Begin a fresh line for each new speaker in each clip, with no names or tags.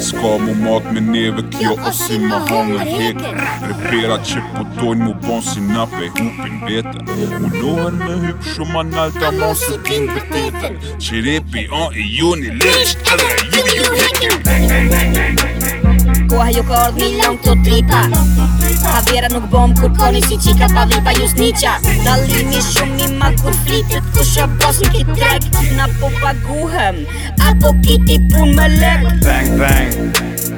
Ska mu mat me neve kjo
osi ma hangë në hek
Repera që potojnë mu bon si nape hupin vetën Unohen me hyp shumë anal të amon se kin për tetën Qirepi an e ju një lësht Ju ju ju
ju koha jo ka ardh Milan këto tripa Havera nuk bom kur koni si qika pa vipa ju sniqa Dalimi shumë i ma kur flitet ku shë bos në kit trek Na po paguhem, apo kiti pun me lek
bang, bang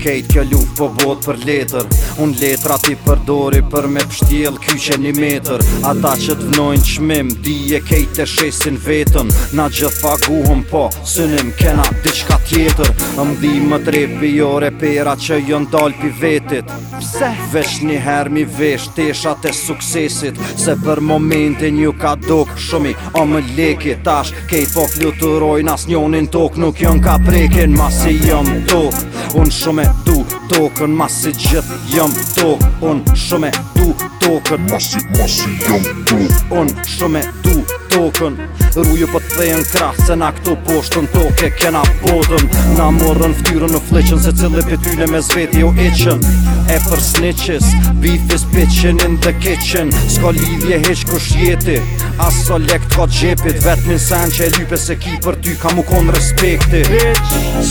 skate Kjo luft po bot për letër Unë letra ti përdori për me pështjel kyqe një meter Ata që të vnojnë qmim Di e kejt e shesin vetën Na gjith paguhëm po Synim kena diçka tjetër Më di më trepi jo repera që jën dal pi vetit Pse? Vesh një her mi vesh Teshat e suksesit Se për momentin ju ka dok Shumi o më leki tash Kejt po fluturojnë as njonin tok Nuk jën ka prekin Masi jën tok Unë shume tokën Masi gjithë jëmë tokë Unë shumë e du tokën Masi, masi jëmë tokën Unë shumë e du tokën Rujë për po të thejën krah Se na këto poshtën toke kena podën Na morën ftyrën në fleqën Se cilë pëtyle me zveti o eqën E për snitches Beef is bitchin in the kitchen Sko lidhje heq kush jeti Aso lekt ka gjepit Vetmin sen që e lype se ki për ty Ka mu konë respekti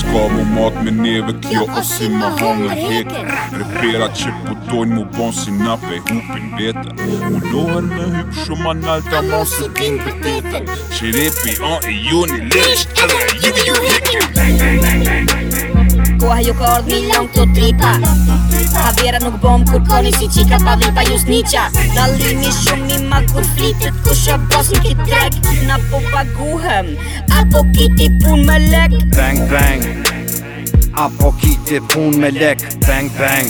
Sko mu mat me
neve kjo Osi ma hangë heke Repera që putojnë mu bon si nape Hupin vete Mu lohen me hyp shumë anal Ta mon se kinte Shirepi anë i unë i lështë Kërë e jubi
u hekim Bang, bang, bang, bang, bang Koa ju kordë mi long të tripa Ha nuk bom kur koni si qika pa vipa ju snicha Dalimi shumim ma kur flitet Kushe bas nuk i treg Në popa guhem Apo kiti pun me lek
Bang, bang Apo kiti pun me lek Bang, bang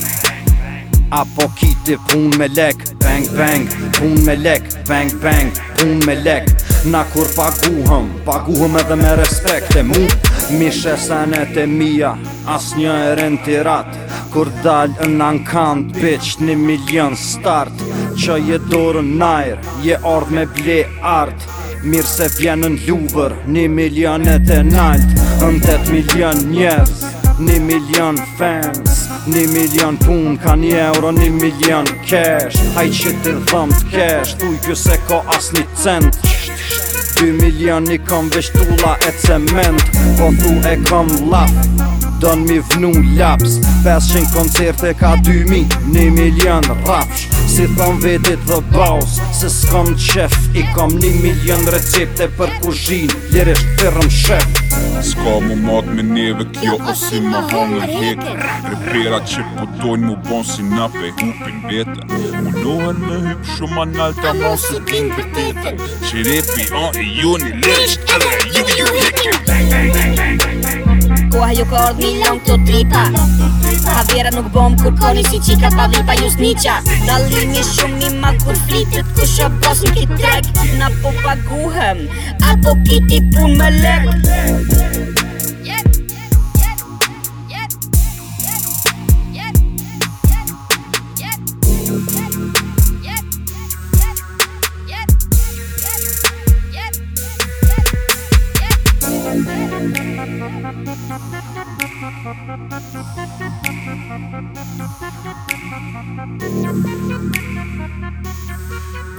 Apo kiti pun me lek Bang bang Pun me lek Bang bang Pun me lek Na kur paguhëm Paguhëm edhe me respekt E mu Mi shesanet e mija As një e rentirat Kur dal në ankant Bitch një milion start Që je dorë në Je ardh me ble art Mirë se vjenë në ljubër Një milionet e nalt Në tëtë milion njerës Një milion fans Një milion pun Ka një euro Një milion cash Haj që të dhëm të cash Thuj kjo se ko as cent 2 milion një kam vesh tulla e cement Po thu e kam laf Don mi vnu laps 500 koncerte ka 2000 1 milion rafsh Si thon vetit dhe baus Se s'kam qef I kam 1 milion recepte për kuzhin Ljeresht firëm shef Skamo mat med neve
kjo osima hangën heke Repera që po dojnë mu bon si na pe hupin vete Unohen me hyp shumë analta mon se din për tete Qerepi on e ju një lesh edhe ju ju heke Bang
bang ju ka ardh Milan këto tripa Havera nuk bom kur koni si qika pa vipa ju s'niqa Dalimi shumë mi ma kur flitit ku shë bosin ki trek Na po paguhem, apo kiti pun me lek Thank you.